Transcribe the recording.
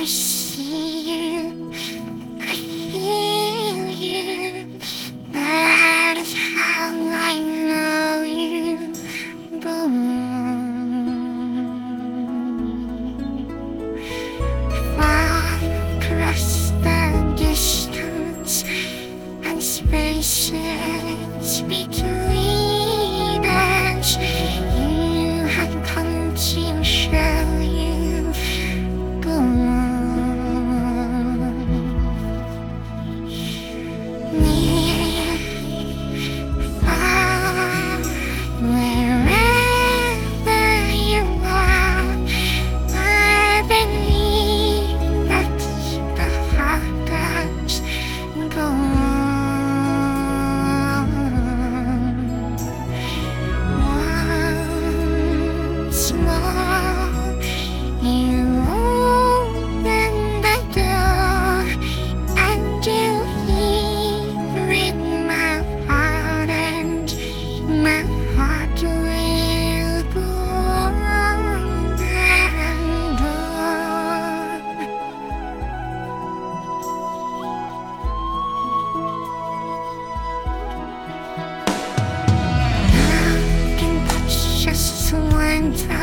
I see you, I feel you. That is how I know you. Far across the distance and spaces. I can